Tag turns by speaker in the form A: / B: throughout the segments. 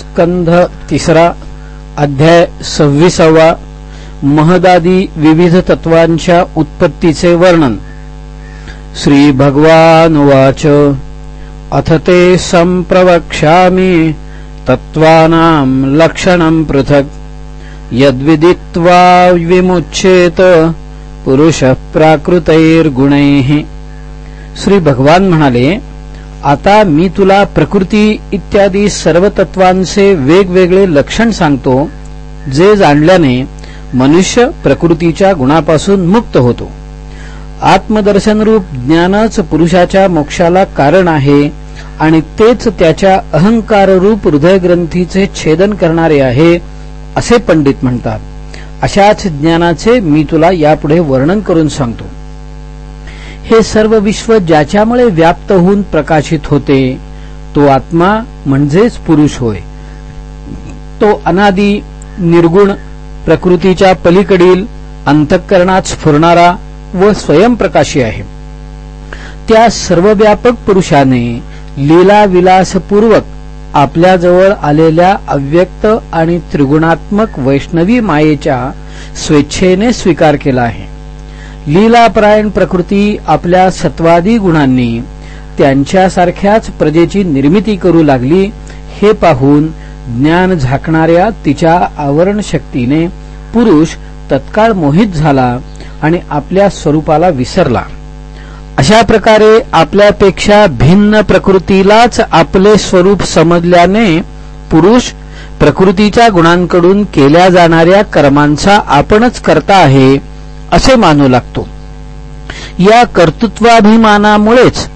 A: स्कंध तिसरा अध्याय सव्वीसावा. महदादी विविध तत्वांच्या उत्पत्तीचे वर्णन. श्री भगवान वाच. अथ ते संप्रवक्ष्यामी तत्त्वानां लक्षणं पृथक्. यद्विदित्वा विमुच्छेत पुरुष प्राकृतैर्गुणैः श्री भगवान म्हणाले आता मी तुला प्रकृती इत्यादी सर्व तत्वांचे वेगवेगळे लक्षण सांगतो जे जाणल्याने मनुष्य प्रकृतीच्या गुणापासून मुक्त होतो. आत्मदर्शनरूप ज्ञानच पुरुषाच्या मोक्षाला कारण आहे आणि तेच त्याच्या अहंकाररूप हृदयग्रंथीचे छेदन करणारे आहे असे पंडित म्हणतात. अशाच ज्ञानाचे मी तुला यापुढे वर्णन करून सांगतो. हे सर्व विश्व ज्याच्यामुळे व्याप्त होऊन प्रकाशित होते तो आत्मा म्हणजेच पुरुष होय. तो अनादी निर्गुण प्रकृतीच्या पलीकडील अंतःकरणात स्फुरणारा व स्वयंप्रकाशी आहे. त्या सर्वव्यापक पुरुषाने लीला विलासपूर्वक आपल्याजवळ आलेल्या अव्यक्त आणि त्रिगुणात्मक वैष्णवी मायेच्या स्वेच्छेने स्वीकार केला आहे. लीलापरायण प्रकृती आपल्या सत्वादी गुणांनी त्यांच्यासारख्याच प्रजेची निर्मिती करू लागली हे पाहून ज्ञान झाकणाऱ्या तिच्या आवरण शक्तीने पुरुष तत्काळ मोहित झाला आणि आपल्या स्वरूपाला विसरला. अशा प्रकारे आपल्यापेक्षा भिन्न प्रकृतीलाच आपले स्वरूप समजल्याने पुरुष प्रकृतीच्या गुणांकडून केल्या जाणाऱ्या कर्मांचा आपणच करता आहे असे मानू लागतो. या कर्तृत्वाभिमानामुळेच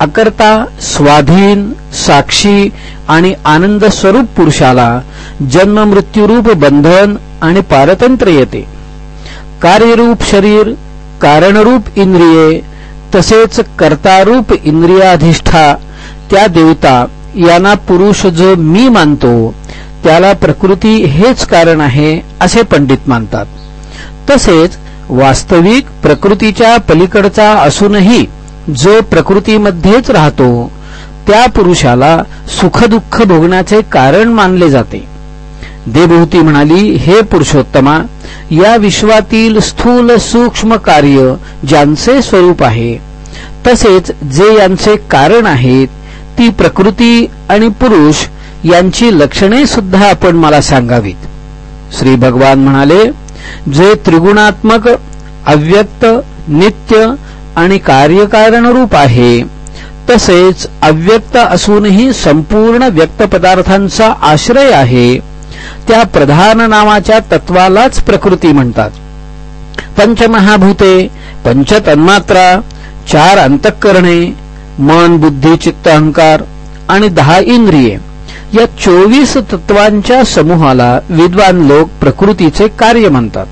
A: अकर्ता स्वाधीन साक्षी आणि आनंद स्वरूप पुरुषाला जन्म मृत्यूरूप बंधन आणि पारतंत्र्य येते. कार्यरूप शरीर कारणरूप इंद्रिये तसेच कर्तारूप इंद्रियाधिष्ठा त्या देवता यांना पुरुष जो मी मानतो त्याला प्रकृती हेच कारण आहे असे पंडित मानतात. तसेच वास्तविक प्रकृतीच्या पलीकडचा असूनही जो प्रकृतीमध्येच राहतो त्या पुरुषाला सुखदुःख भोगण्याचे कारण मानले जाते. देवहूती म्हणाली हे पुरुषोत्तमा या विश्वातील स्थूल सूक्ष्म कार्य ज्यांचे स्वरूप आहे तसेच जे यांचे कारण आहेत ती प्रकृती आणि पुरुष यांची लक्षणे सुद्धा आपण मला सांगावीत. श्री भगवान म्हणाले जे त्रिगुणात्मक अव्यक्त नित्य आणि कार्यकारण रूप आहे तसेच अव्यक्त असूनही संपूर्ण व्यक्त पदार्थांचा आश्रय आहे त्या प्रधान नावाच्या तत्वालाच प्रकृती म्हणतात. पंचमहाभूते पंचतन्मात्रा चार अंतःकरणे मन बुद्धी चित्त अहंकार आणि दहा इंद्रिये. या चोवीस तत्वांच्या समूहाला विद्वान लोक प्रकृतीचे कार्य म्हणतात.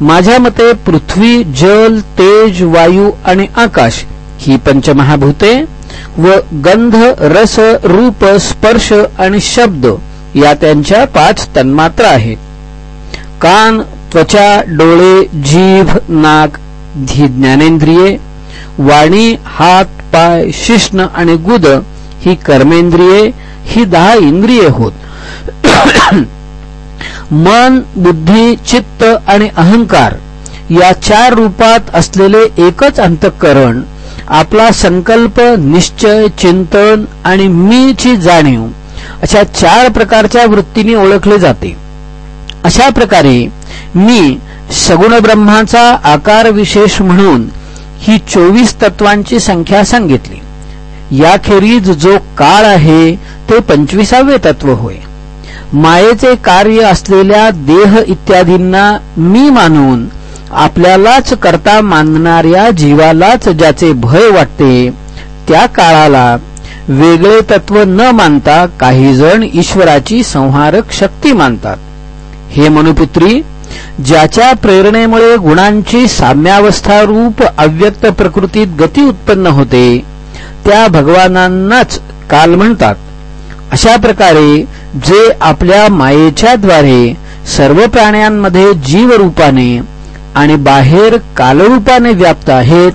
A: माझ्या मते पृथ्वी जल तेज वायू आणि आकाश ही पंचमहाभूते व गंध रस रूप स्पर्श आणि शब्द या त्यांच्या पाच तन्मात्रा आहेत. कान त्वचा डोळे जीभ नाक ही ज्ञानेंद्रिये वाणी हात पाय शिष्ण आणि गुद ही कर्मेंद्रिये ही दहा इंद्रिये होत. मन बुद्धी चित्त आणि अहंकार या चार रूपात असलेले एकच अंतःकरण आपला संकल्प निश्चय चिंतन आणि मीची जाणीव अशा चार प्रकारच्या वृत्तीने ओळखले जाते. अशा प्रकारे मी सगुण ब्रह्माचा आकार विशेष म्हणून ही चोवीस तत्वांची संख्या सांगितली. याखेरीज जो काळ आहे ते पंचवीसावे तत्व होय. मायेचे कार्य असलेल्या देह इत्यादींना मी मानून आपल्यालाच करता मानणाऱ्या जीवालाच ज्याचे भय वाटते त्या काळाला वेगळे तत्व न मानता काही जण ईश्वराची संहारक शक्ती मानतात. हे मनुपुत्री ज्याच्या प्रेरणेमुळे गुणांची साम्यावस्था रूप अव्यक्त प्रकृतीत गती उत्पन्न होते त्या भगवानांनाच काल म्हणतात. अशा प्रकारे जे आपल्या मायेच्या द्वारे सर्व प्राण्यांमध्ये जीवरूपाने आणि बाहेर कालरूपाने व्याप्त आहेत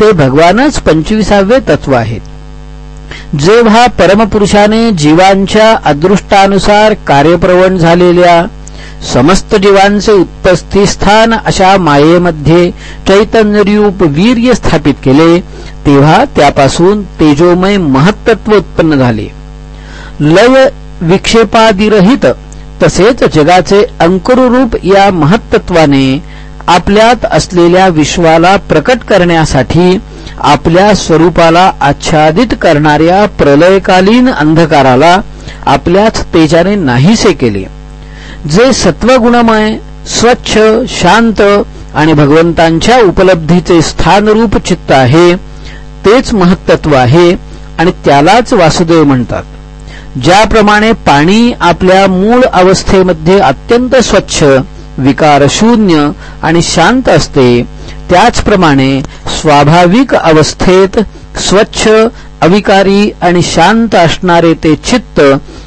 A: ते भगवानच पंचवीसावे तत्व आहेत. जेव्हा परमपुरुषाने जीवांच्या अदृष्टानुसार कार्यप्रवण झालेल्या समस्त जीवांचे उत्पत्ती स्थान अशा मायेमध्ये चैतन्यरूप वीर्य स्थापित केले तेव्हा त्यापासून तेजोमय महत्त्व उत्पन्न झाले. लय विक्षेपादिरहित तसेच जगाचे अंकुररूप या महत्त्वाने आपल्यात असलेल्या विश्वाला प्रकट करण्यासाठी आपल्या स्वरूपाला आच्छादित करणाऱ्या प्रलयकालीन अंधकाराला आपल्याच तेजाने नाहीसे केले. जे सत्वगुणमय स्वच्छ शांत आणि भगवंतांच्या उपलब्धीचे स्थानरूप चित्त आहे तेच महत्त्व आहे आणि त्यालाच वासुदेव म्हणतात. ज्याप्रमाणे पाणी आपल्या मूळ अवस्थेमध्ये अत्यंत स्वच्छ विकारशून्य आणि शांत असते त्याचप्रमाणे स्वाभाविक अवस्थेत स्वच्छ अविकारी आणि शांत असणारे ते चित्त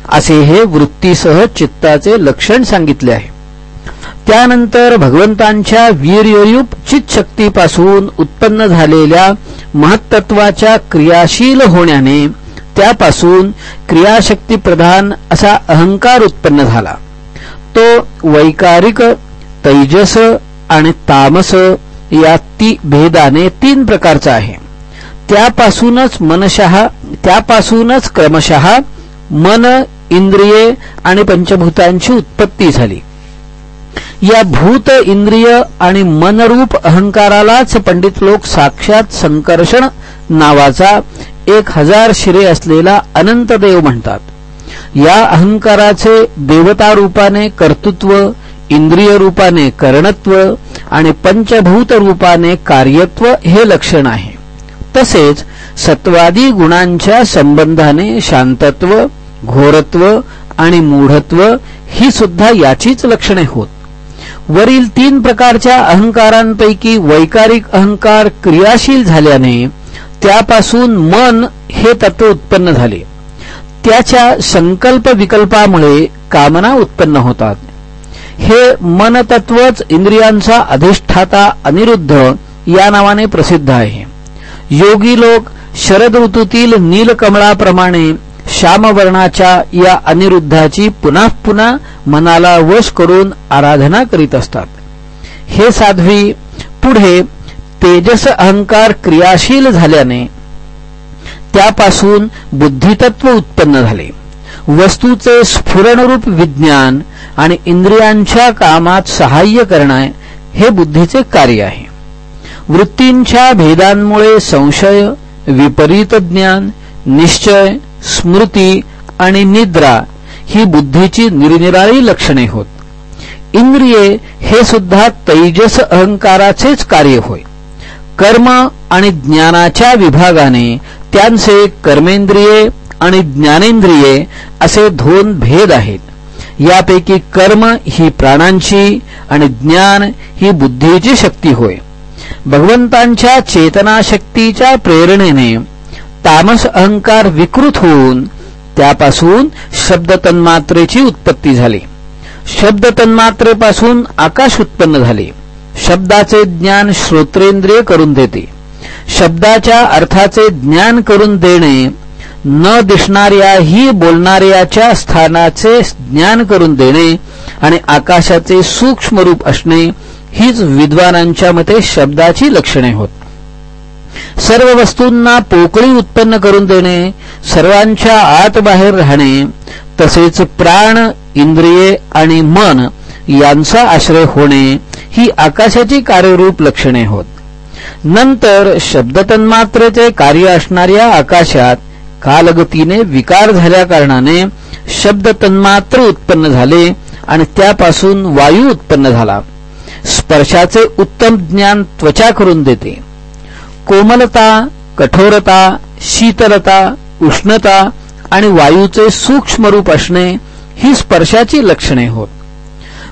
A: असे हे वृत्तीसह चित्ताचे लक्षण सांगितले आहे. त्यानंतर भगवंतांच्या वीर्यरूप चितशक्तीपासून उत्पन्न झालेल्या महत्त्वाच्या क्रियाशील होण्याने त्यापासून क्रियाशक्ती प्रधान असा अहंकार उत्पन्न झाला. तो वैकारिक तैजस आणि तामस या ती भेदाने तीन प्रकारचा आहे. त्यापासूनच मनशः त्यापासूनच क्रमशः मन इंद्रिये आणि पंचभूतांची उत्पत्ती झाली. या भूत इंद्रिय आणि मनरूप अहंकारालाच पंडित लोक साक्षात संकर्षण नावाचा एक हजार शिरे असलेला अनंत देव म्हणतात. या अहंकाराचे देवता रूपाने कर्तृत्व इंद्रिय रूपाने करणत्व आणि पंचभूत रूपाने कार्यत्व हे लक्षण आहे. तसेच सत्वादी गुणांच्या संबंधाने शांतत्व घोरत्व आणि मूढत्व ही सुद्धा याचीच लक्षणे होत. वरील तीन प्रकारच्या अहंकारांपैकी वैकारिक अहंकार क्रियाशील झाल्याने त्यापासून मन हे तत्व उत्पन्न झाले. त्याच्या संकल्प विकल्पामुळे कामना उत्पन्न होतात. हे मनतत्वच इंद्रियांचा अधिष्ठाता अनिरुद्ध या नावाने प्रसिद्ध आहे. योगी लोक शरद ऋतूतील नीलकमळाप्रमाणे श्यामवर्णाच्या या अनिरुद्धाची पुन्हा पुन्हा मनाला वश करून आराधना करीत असतात. हे साध्वी पुढे तेजस अहंकार क्रियाशील झाल्याने त्यापासून बुद्धितत्व उत्पन्न झाले. वस्तूचे स्फुरणरूप विज्ञान आणि इंद्रियांच्या कामात सहाय्य करणे हे बुद्धीचे कार्य आहे. वृत्तींच्या भेदांमुळे संशय विपरीत ज्ञान निश्चय स्मृती आणि निद्रा ही बुद्धीची निरनिराळी लक्षणे होत. इंद्रिये हे सुद्धा तैजस अहंकाराचेच कार्य होय. कर्म आणि ज्ञानाच्या विभागाने त्यांचे कर्मेंद्रिये आणि ज्ञानेंद्रिये असे दोन भेद आहेत. यापैकी कर्म ही प्राणांची आणि ज्ञान ही बुद्धीची शक्ती होय. भगवंतांच्या चेतनाशक्तीच्या प्रेरणेने तामस अहंकार विकृत होऊन त्यापासून शब्द तन्मात्रेची उत्पत्ती झाली. शब्द तन्मात्रेपासून आकाश उत्पन्न झाले. शब्दाचे ज्ञान श्रोत्रेंद्रिय करून देते. शब्दाच्या अर्थाचे ज्ञान करून देणे न दिसणाऱ्याही बोलणाऱ्याच्या स्थानाचे ज्ञान करून देणे आणि आकाशाचे सूक्ष्म रूप असणे हीच विद्वानांच्या मते शब्दाची लक्षणे होत. सर्व वस्तूंना पोकळी उत्पन्न करून देणे सर्वांच्या आत बाहेर राहणे तसेच प्राण इंद्रिये आणि मन यांचा आश्रय होणे ही आकाशाची कार्यरूप लक्षणे होत. नंतर शब्दतन्मात्रेचे कार्य असणाऱ्या आकाशात कालगतीने विकार झाल्या कारणाने शब्द तन्मात्र उत्पन्न झाले आणि त्यापासून वायू उत्पन्न झाला. स्पर्शाचे उत्तम ज्ञान त्वचा करून देते. कोमलता कठोरता शीतलता उष्णता आणि वायूचे सूक्ष्म रूप असणे ही स्पर्शाची लक्षणे होत.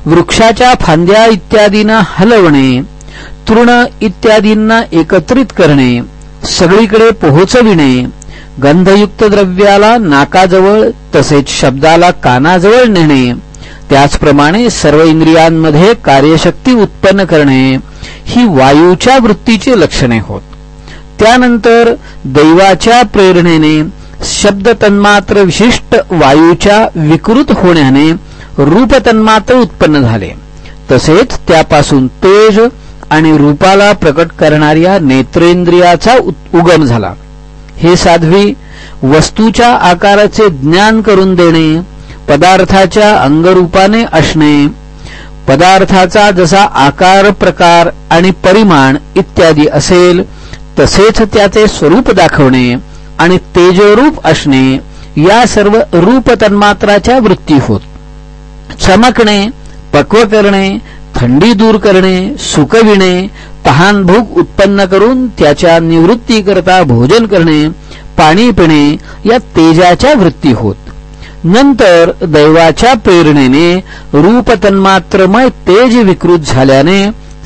A: वृक्षाच्या फांद्या इत्यादींना हलवणे तृण इत्यादींना एकत्रित करणे सगळीकडे पोहोचविणे गंधयुक्त द्रव्याला नाकाजवळ तसेच शब्दाला कानाजवळ नेणे त्याचप्रमाणे सर्व इंद्रियांमध्ये कार्यशक्ती उत्पन्न करणे ही वायूच्या वृत्तीची लक्षणे होत. त्यानंतर दैवाच्या प्रेरणेने शब्द तन्मात्र विशिष्ट वायूच्या विकृत होण्याने रूप तन्मात्र उत्पन्न झाले. तसेच त्यापासून तेज आणि रूपाला प्रकट करणाऱ्या नेत्रेंद्रियाचा उगम झाला. हे साध्वी वस्तूच्या आकाराचे ज्ञान करून देणे पदार्थाच्या अंगरूपाने असणे पदार्थाचा जसा आकार प्रकार आणि परिमाण इत्यादी असेल तसेच त्याचे स्वरूप दाखवणे आणि तेजरूप असणे या सर्व रूप तन्मात्राच्या वृत्ती होत. चमकणे पक्व करणे थंडी दूर करणे सुकविणे तहान भूक उत्पन्न करून त्याच्या निवृत्तीकरता भोजन करणे पाणी पिणे या तेजाच्या वृत्ती होत. नंतर दैवाच्या प्रेरणेने रूप तन्मात्रमय तेज विकृत झाल्याने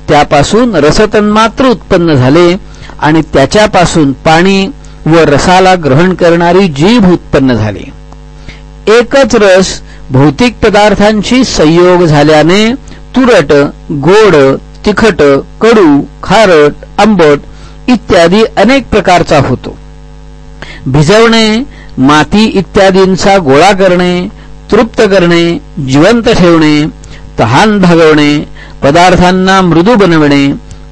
A: त्यापासून रसतन्मात्र उत्पन्न झाले आणि त्याच्यापासून पाणी व रसाला ग्रहण करणारी जीभ उत्पन्न झाली. एकच रस भौतिक पदार्थांशी संयोग झाल्याने तुरट गोड तिखट कडू खारट आंबट इत्यादी अनेक प्रकारचा होतो. भिजवणे माती इत्यादींचा गोळा करणे तृप्त करणे जिवंत ठेवणे तहान भागवणे पदार्थांना मृदू बनवणे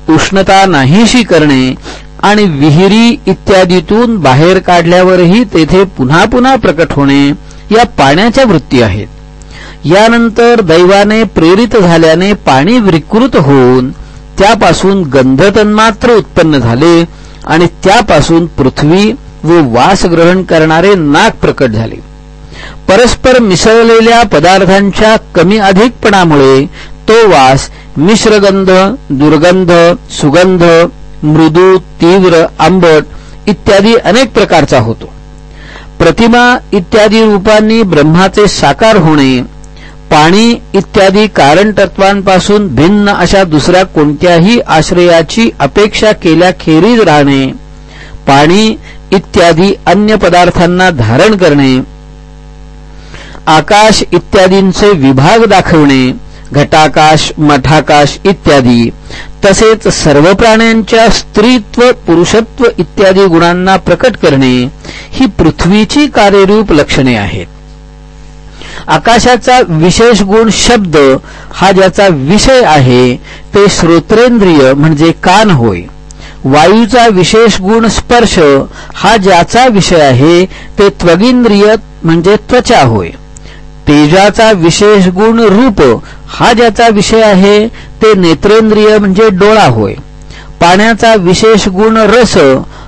A: उष्णता नाहीशी करणे आणि विहिरी इत्यादीतून बाहेर काढल्यावरही तेथे पुन्हा पुन्हा प्रकट होणे या पाण्याच्या वृत्ती आहेत. यानंतर दैवाने प्रेरित झाल्याने पाणी विकृत होऊन त्यापासून गंधतन्मात्र उत्पन्न झाले आणि त्यापासून पृथ्वी व वास ग्रहण करणारे नाक प्रकट झाले. परस्पर मिसळलेल्या पदार्थांच्या कमी अधिकपणामुळे तो वास मिश्रगंध दुर्गंध सुगंध मृदू तीव्र आंबट इत्यादी अनेक प्रकारचा होतो. प्रतिमा इत्यादी रूपांनी ब्रह्माचे साकार होणे पाणी इत्यादी कारण तत्वांपासून भिन्न अशा दुसऱ्या कोणत्याही आश्रयाची अपेक्षा केल्याखेरीज राहणे पाणी इत्यादी अन्य पदार्थांना धारण करणे आकाश इत्यादींचे विभाग दाखवणे घटाकाश मठाकाश इत्यादी. तसेच सर्व प्राण्यांच्या स्त्रीत्व पुरुषत्व इत्यादी गुणांना प्रकट करणे ही पृथ्वीची कार्यरूप लक्षणे आहेत. आकाशाचा विशेष गुण शब्द हा ज्याचा विषय आहे ते श्रोत्रेंद्रिय म्हणजे कान होय. वायूचा विशेष गुण स्पर्श हा ज्याचा विषय आहे ते त्वगिंद्रिय म्हणजे त्वचा होय. तेजाचा विशेष गुण रूप हा ज्याचा विषय आहे ते नेत्रेंद्रिय म्हणजे डोळा होय. पाण्याचा विशेष गुण रस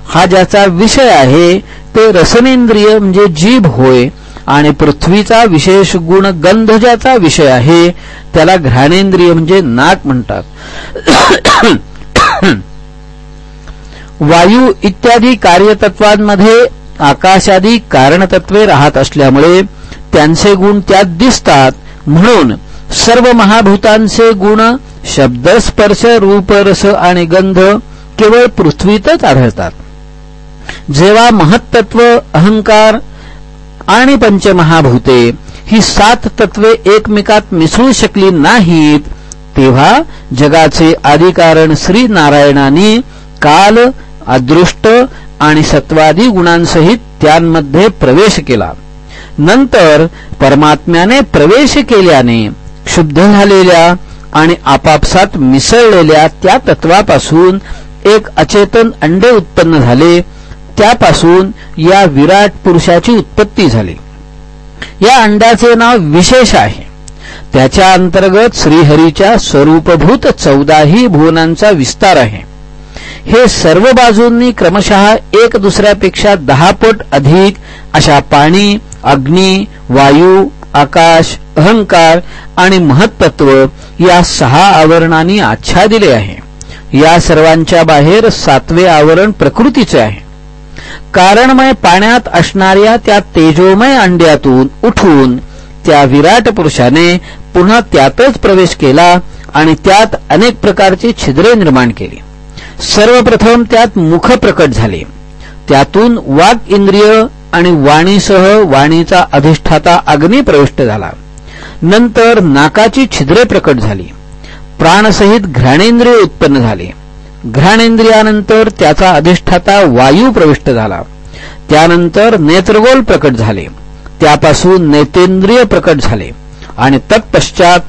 A: हा ज्याचा विषय आहे ते रसनेंद्रिय म्हणजे जीभ होय. आणि पृथ्वीचा विशेष गुण गंध ज्याचा विषय आहे त्याला घ्राणेंद्रिय म्हणजे नाक म्हणतात. वायू इत्यादी कार्यतत्वांमध्ये आकाशादी कारणतत्वे राहत असल्यामुळे त्यांचे गुण त्यात दिसतात. म्हणून सर्व महाभूतांचे गुण शब्द स्पर्श रूप रस आणि गंध केवळ पृथ्वीतच आढळतात. जेव्हा महत्त्व अहंकार आणि पंचमहाभूते ही सात तत्वे एकमेकात मिसळू शकली नाहीत तेव्हा जगाचे आदिकारण श्री नारायणाने काल अदृष्ट आणि सत्वादी गुणांसहित त्यांमध्ये प्रवेश केला. नंतर परमात्म्याने प्रवेश केल्याने शुद्ध झालेल्या आणि आपापसात मिसळलेल्या त्या तत्वापासून एक अचेतन अंडे उत्पन्न झाले त्यापासून या विराट पुरुषाची उत्पत्ती झाली. या अंड्याचे नाव विशेष आहे. त्याच्या अंतर्गत श्रीहरीच्या स्वरूपभूत चौदाही भुवनांचा विस्तार आहे. हे सर्व बाजूंनी क्रमशः एक दुसऱ्यापेक्षा दहा पट अधिक अशा पाणी अग्नी वायू आकाश अहंकार आणि महत्त्व या सहा आवरणांनी आच्छादिले आहे. या सर्वांच्या बाहेर सातवे आवरण प्रकृतीचे आहे. कारणमय पाण्यात असणाऱ्या त्या तेजोमय अंड्यातून उठून त्या विराट पुरुषाने पुन्हा त्यातच प्रवेश केला आणि त्यात अनेक प्रकारची छिद्रे निर्माण केली. सर्वप्रथम त्यात मुख प्रकट झाले. त्यातून वाक इंद्रिय आणि वाणीसह वाणीचा अधिष्ठाता अग्नी प्रविष्ट झाला. नंतर नाकाची छिद्रे प्रकट झाली. प्राणसहित घ्राणेंद्रिय उत्पन्न झाले. घ्राणेंद्रियानंतर त्याचा अधिष्ठाता वायू प्रविष्ट झाला. त्यानंतर नेत्रगोल प्रकट झाले. त्यापासून नेतेंद्रिय प्रकट झाले. आणि तत्पश्चात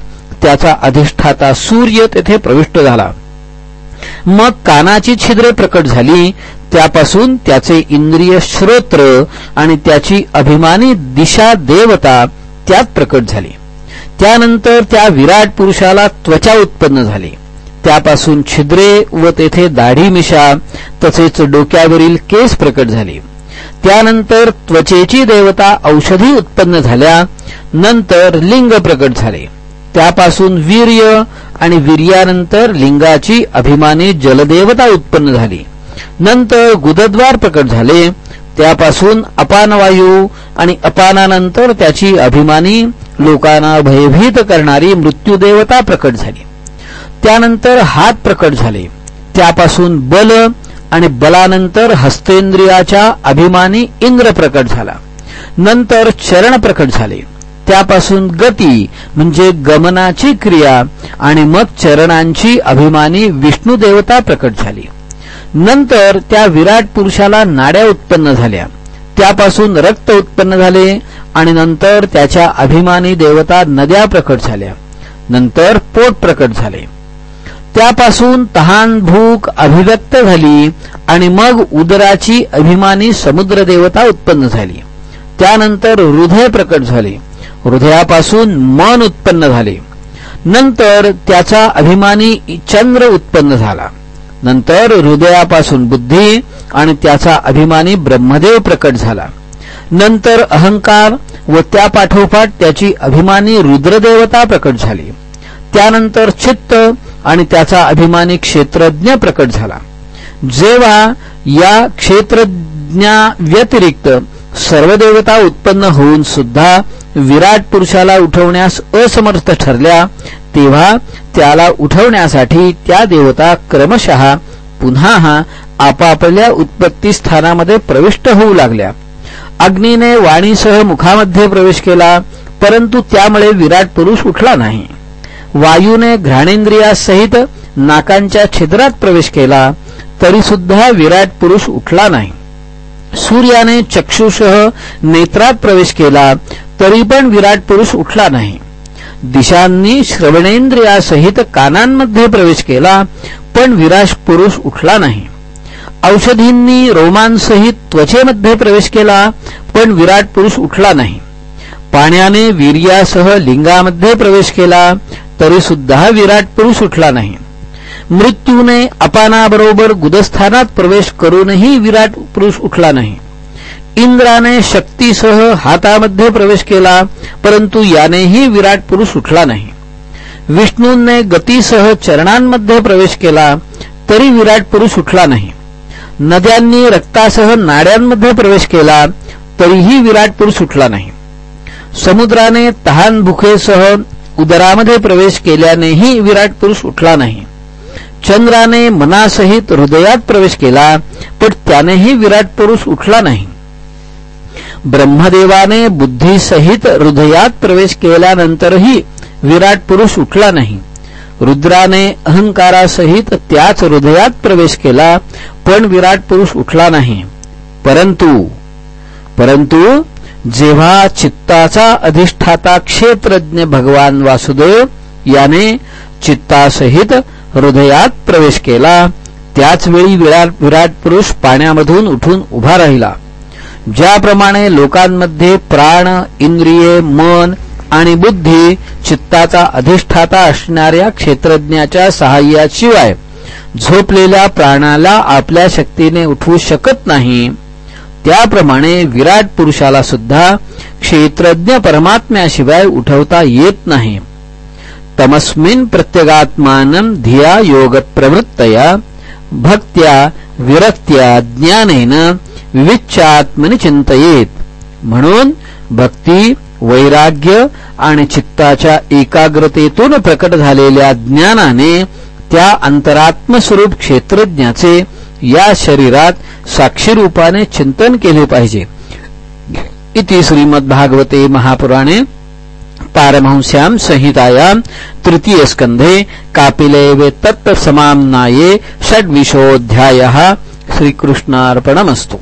A: त्याचा अधिष्ठाता सूर्य तेथे प्रविष्ट झाला. मग कानाची छिद्रे प्रकट झाली त्यापासून त्याचे इंद्रिय श्रोत्र आणि त्याची अभिमानी दिशा देवता त्यात प्रकट झाली. त्यानंतर त्या विराट पुरुषाला त्वचा उत्पन्न झाली. त्यापासून छिद्रे व तेथे दाढी मिशा तसेच डोक्यावरील केस प्रकट झाले. त्यानंतर त्वचेची देवता औषधी उत्पन्न झाल्या. नंतर लिंग प्रकट झाले. त्यापासून वीर्य आणि वीर्यानंतर लिंगाची अभिमानी जलदेवता उत्पन्न झाली. नंतर गुदद्वार प्रकट झाले. त्यापासून अपानवायू आणि अपानानंतर त्याची अभिमानी लोकांना भयभीत करणारी मृत्यूदेवता प्रकट झाली. त्यानंतर हात प्रकट झाले. त्यापासून बल आणि बलानंतर हस्तेंद्रियाच्या अभिमानी इंद्र प्रकट झाला. नंतर चरण प्रकट झाले. त्यापासून गती म्हणजे गमनाची क्रिया आणि मग चरणांची अभिमानी विष्णू देवता प्रकट झाली. नंतर त्या विराट पुरुषाला नाड्या उत्पन्न झाल्या. त्यापासून रक्त उत्पन्न झाले आणि नंतर त्याच्या अभिमानी देवता नद्या प्रकट झाल्या. नंतर पोट प्रकट झाले. त्यापासून तहान भूक अभिव्यक्त झाली आणि मग उदराची अभिमानी समुद्र देवता उत्पन्न झाली. त्यानंतर हृदय प्रकट झाले. हृदयापासून मन उत्पन्न झाले. नंतर त्याचा अभिमानी चंद्र उत्पन्न झाला. नंतर हृदयापासून बुद्धी आणि त्याचा अभिमानी ब्रह्मदेव प्रकट झाला. नंतर अहंकार व त्यापाठोपाठ त्याची अभिमानी रुद्रदेवता प्रकट झाली. त्यानंतर चित्त आणि त्याचा अभिमानी क्षेत्रज्ञ प्रकट झाला. जेव्हा या क्षेत्रज्ञा व्यतिरिक्त सर्व देवता उत्पन्न होऊन सुद्धा विराट पुरुषाला उठवण्यास असमर्थ ठरल्या तेव्हा त्याला उठवण्यासाठी त्या देवता क्रमशः पुन्हा आपापल्या उत्पत्ती स्थानामध्ये प्रविष्ट होऊ लागल्या. अग्नीने वाणीसह मुखामध्ये प्रवेश केला परंतु त्यामुळे विराट पुरुष उठला नाही. वायूने घ्राणेंद्रियासहित नाकांच्या छिद्रात प्रवेश केला तरी सुद्धा विराट पुरुष उठला नाही. सूर्याने चक्षुसह नेत्रात प्रवेश केला तरी पण विराट पुरुष उठला नाही. दिशांनी श्रवणेंद्रियासहित कानांमध्ये प्रवेश केला पण विराट पुरुष उठला नाही. औषधींनी रोमांसहित त्वचेमध्ये प्रवेश केला पण विराट पुरुष उठला नाही. पाण्याने वीर्यासह लिंगामध्ये प्रवेश केला तरी सुद्धा विराट पुरुष उठला नाही. मृत्यूने अपानाबरोबर गुदस्थानात प्रवेश करूनही विराट पुरुष उठला नाही. इंद्राने शक्तीसह हातामध्ये प्रवेश केला, परंतु यानेही विराट पुरुष उठला नाही. विष्णूंने गतीसह चरणांमध्ये प्रवेश केला, तरी विराट पुरुष उठला नाही. नद्यांनी रक्तासह नाड्यांमध्ये प्रवेश केला, तरीही विराट पुरुष उठला नाही. समुद्राने तहान भुखेसह उदरामध्ये प्रवेश केल्यानेही विराट पुरुष उठला नाही. चंद्राने मनासहित हृदयात प्रवेश केला, पण त्यानेही विराट पुरुष उठला नाही. ब्रह्मदेवाने बुद्धीसहित हृदयात प्रवेश केल्यानंतरही विराट पुरुष उठला नाही. रुद्राने अहंकारासहित त्याच हृदयात प्रवेश केला पण विराट पुरुष उठला नाही. परंतु परंतु जेव्हा चित्ताचा अधिष्ठाता क्षेत्रज्ञ भगवान वासुदेव याने चित्तासहित हृदयात प्रवेश केला त्याचवेळी विराट विराट पुरुष पाण्यामधून उठून उभा राहिला. ज्याप्रमाणे लोकांमध्ये प्राण इंद्रिये मन आणि बुद्धी चित्ताचा अधिष्ठाता असणाऱ्या क्षेत्रज्ञाच्या सहाय्याशिवाय झोपलेल्या प्राणाला आपल्या शक्तीने उठवू शकत नाही. त्याप्रमाणे विराट पुरुषाला सुद्धा क्षेत्रज्ञ परमात्म्याशिवाय उठवता येत नाही. तमस्मिन प्रत्यगात्मान धिया योग प्रवृत्तया भक्त्या विरक्त्या ज्ञानेन विविच्छात्मनि चिंतयेत म्हणून भक्ती वैराग्य आणि चित्ताच्या एकाग्रतेतून प्रकट झालेल्या ज्ञानाने त्या अंतरात्मस्वरूप क्षेत्रज्ञाचे या शरीरात साक्षीरूपाने चिंतन केले पाहिजे. इति श्रीमद्भागवते महापुराणे पारमहंस्यां संहितायां तृतीयस्कन्धे कापिले तत्त्वसमाम्नाये षड्विशोऽध्यायः. श्रीकृष्णार्पणमस्तु.